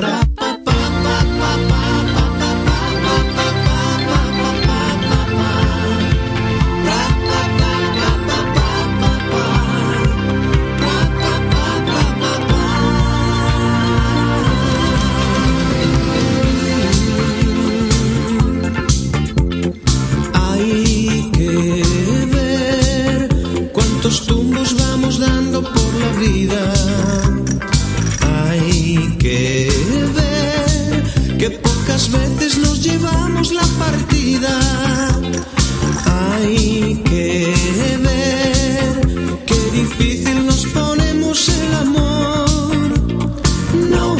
Hay pocas veces nos llevamos la partida. Hay que ver qué difícil nos ponemos el amor. No,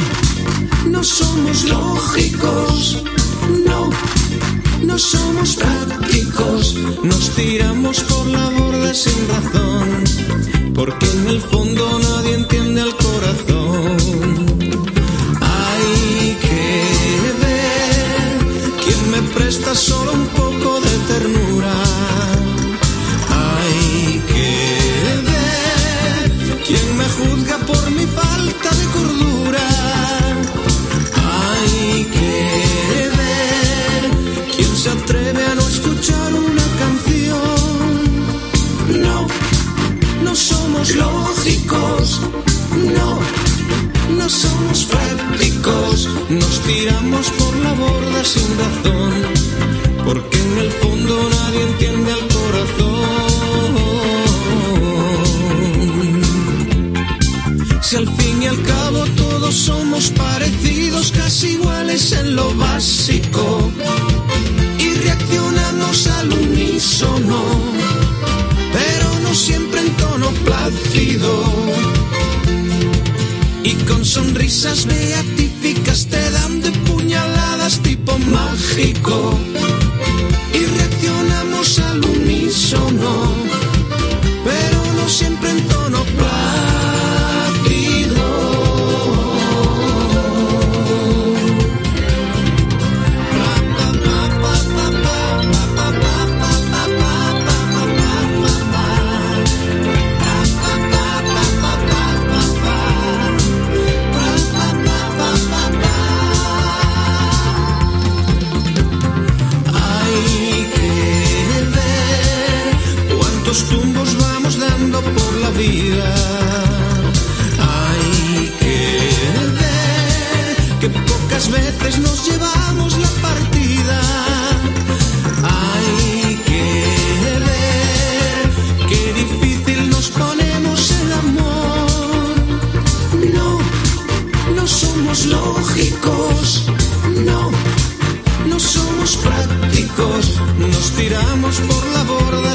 no somos lógicos. No, no somos prácticos, nos tiramos por la borda presta solo un poco de ternura. Hay que ver quién me juzga por mi falta de cordura. Hay que ver quién se atreve a no escuchar una canción. No, no somos lógicos. No, no somos prácticos. Nos tiramos por la borda sin razón. Porque en el fondo nadie entiende al corazón. Si al fin y al cabo todos somos parecidos, casi iguales en lo básico. Y reaccionamos al unísono, pero no siempre en tono plácido. Y con sonrisas beatíficas te dan de puñaladas tipo mágico. Y reaccionamos al unísono, tiramos por la borda